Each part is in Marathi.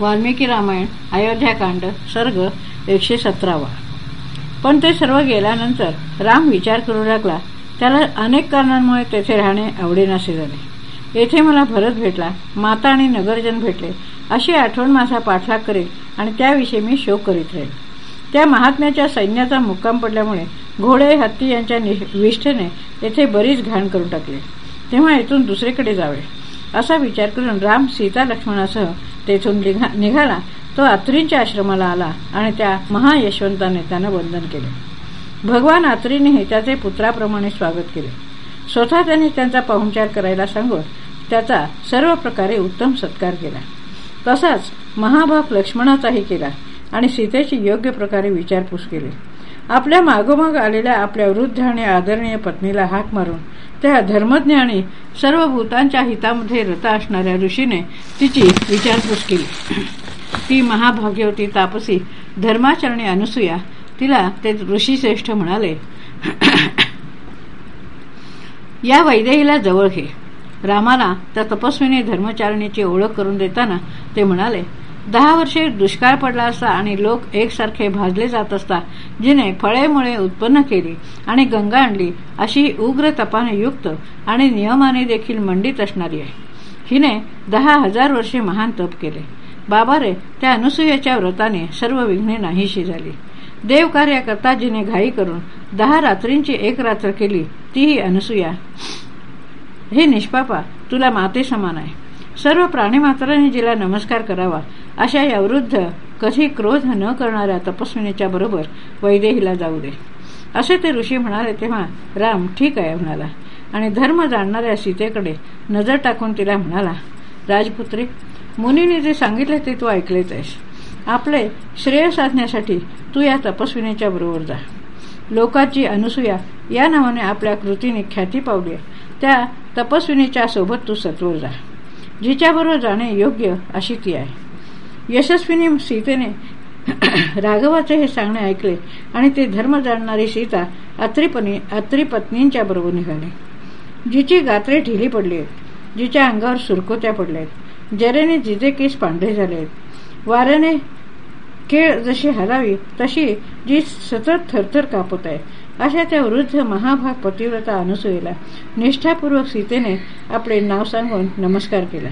वाल्मिकी रामायण अयोध्याकांड सर्ग एकशे सतरावा. पण ते सर्व गेल्यानंतर राम विचार करू लागला त्याला अनेक कारणांमुळे तेथे राहणे आवडेनासे झाले. येथे मला भरत भेटला माता आणि नगरजन भेटले अशी आठवण माझा पाठलाग करेल आणि त्याविषयी मी शोक करीत राहील. त्या महात्म्याच्या सैन्याचा मुक्काम पडल्यामुळे घोडे हत्ती यांच्या विष्ठेने येथे बरीच घाण करून टाकली. तेव्हा येथून दुसरीकडे जावे असा विचार करून राम सीता लक्ष्मणासह तेथून निघाला. तो आत्रींच्या आश्रमाला आला आणि त्या महायशवंताने त्यानं वंदन केले. भगवान आत्रीनेही त्याचे पुत्राप्रमाणे स्वागत केले. स्वतः त्यांनी त्यांचा पाहुणचार करायला सांगून त्याचा सर्व प्रकारे उत्तम सत्कार केला. तसाच महाभाग लक्ष्मणाचाही केला आणि सीतेची योग्य प्रकारे विचारपूस केली. आपल्या मागोमाग आलेल्या आपल्या वृद्ध आणि आदरणीय पत्नीला हाक मारून त्या धर्मज्ञानी सर्व भूतांच्या हितामध्ये रता असणाऱ्या ऋषीने तिची विचारपूस केली. ती महाभाग्यवती तापसी धर्माचरणी अनुसूया. तिला ते ऋषीश्रेष्ठ म्हणाले या वैदेहीला जवळ घे. रामाला त्या तपस्वीने धर्मचारणीची ओळख करून देताना ते म्हणाले दहा वर्षे दुष्काळ पडला असता आणि लोक एकसारखे भाजले जात असता जिने फळेमुळे उत्पन्न केली आणि गंगा आणली अशी उग्र तपाने युक्त आणि नियमाने देखील मंडित असणारी आहे. हिने दहा हजार वर्षे महान तप केले. बाबा रे त्या अनुसूयाच्या व्रताने सर्व विघ्ने नाहीशी झाली. देवकार्याकरता जिने घाई करून दहा रात्रींची एक रात्र केली तीही अनुसूया. हे निष्पापा तुला माते समान आहे. सर्व प्राणीमात्रांनी जिला नमस्कार करावा. अशा या वृद्ध कधी क्रोध न करणाऱ्या तपस्विनीच्या बरोबर वैदेहीला जाऊ दे. असे ते ऋषी म्हणाले तेव्हा राम ठीक आहे म्हणाला. आणि धर्म जाणणाऱ्या सीतेकडे नजर टाकून तिला म्हणाला राजपुत्री मुनीने जे सांगितले ते तू ऐकलेच आहेस. आपले श्रेय साधण्यासाठी तू या तपस्विनीच्या बरोबर जा. लोकाची अनुसूया या नावाने आपल्या कृतीने ख्याती पावली त्या तपस्विनीच्या सोबत तू सत्वर जा. जिच्याबरोबर जाणे योग्य अशी ती आहे. यशस्वीनी सीतेने राघवाचे हे सांगणे ऐकले आणि ते धर्म जाणणारी सीता अत्रिपनी अत्रिपत्नींच्या बरोबर निघाली. जिची गात्रे ढिली पडली आहेत जिच्या अंगावर सुरकोत्या पडल्यात जरेने जिजे केस पांढरे झाले आहेत. वाऱ्याने केळ जशी हलावी तशी जी सतत थरथर कापत आहे अशा त्या वृद्ध महाभाग पतिव्रता अनुसूयेला निष्ठापूर्वक सीतेने आपले नाव सांगून नमस्कार केला.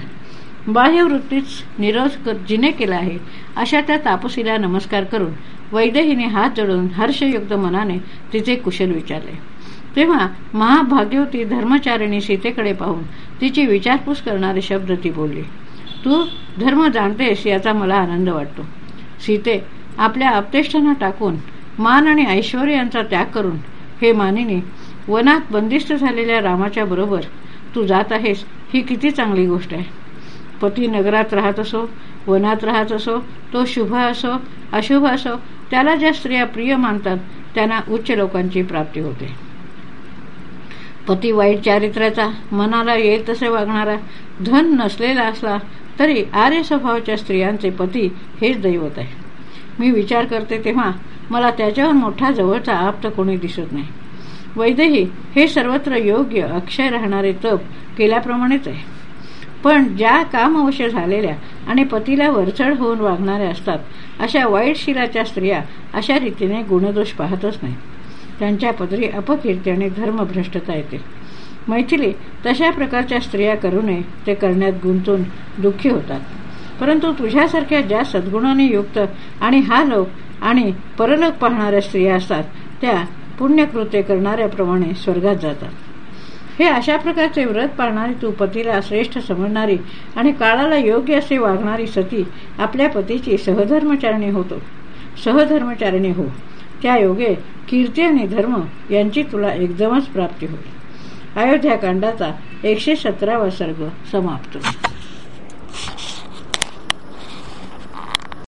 बाह्यवृत्तीच निरोध जिने केला आहे अशा त्या तापसीला नमस्कार करून वैदेहीने हात जोडून हर्षयुक्त मनाने तिचे कुशल विचारले. तेव्हा महाभाग्यवती धर्मचारिणी सीतेकडे पाहून तिची विचारपूस करणारे शब्द ती बोलली तू धर्म जाणतेस याचा मला आनंद वाटतो. सीते आपल्या अपतेष्टांना टाकून मान आणि ऐश्वर यांचा त्याग करून हे मानिनी वनात बंदिस्त झालेल्या रामाच्या बरोबर तू जात आहेस ही किती चांगली गोष्ट आहे. पती नगरात राहत असो वनात राहत असो तो शुभ असो अशुभ असो त्याला ज्या स्त्रिया प्रिय मानतात त्यांना उच्च लोकांची प्राप्ती होते. पती वाईट चारित्र्याचा मनाला येईल तसे वागणारा धन नसलेला असला तरी आर्य स्वभावाच्या स्त्रियांचे पती हेच दैवत आहे. मी विचार करते तेव्हा मला त्याच्यावर मोठा जवळचा आप्त कोणी दिसत नाही. वैद्यही हे सर्वत्र योग्य अक्षय राहणारे तप केल्याप्रमाणेच आहे. पण ज्या कामवश झालेल्या आणि पतीला वरचढ होऊन वागणाऱ्या असतात अशा वाईट शिराच्या स्त्रिया अशा रीतीने गुणदोष पाहतच नाही. त्यांच्या पदरी अपकीर्ती आणि धर्मभ्रष्टता येते. मैथिली तशा प्रकारच्या स्त्रिया करू नये ते करण्यात गुंतून दुःखी होतात. परंतु तुझ्यासारख्या ज्या सद्गुणाने युक्त आणि हा लोक आणि परलोक पाहणाऱ्या स्त्रिया असतात त्या पुण्यकृत्य करणाऱ्याप्रमाणे स्वर्गात जातात. हे अशा प्रकारचे व्रत पाळणारी तू पतीला श्रेष्ठ समजणारी आणि काळाला योग्य असे वागणारी सती आपल्या पतीची सहधर्मचारणी होतो. सहधर्मचारिणी हो. त्या योगे कीर्ती आणि धर्म यांची तुला एकदमच प्राप्ती होईल. अयोध्याकांडाचा एकशे सतरावा सर्ग समाप्त.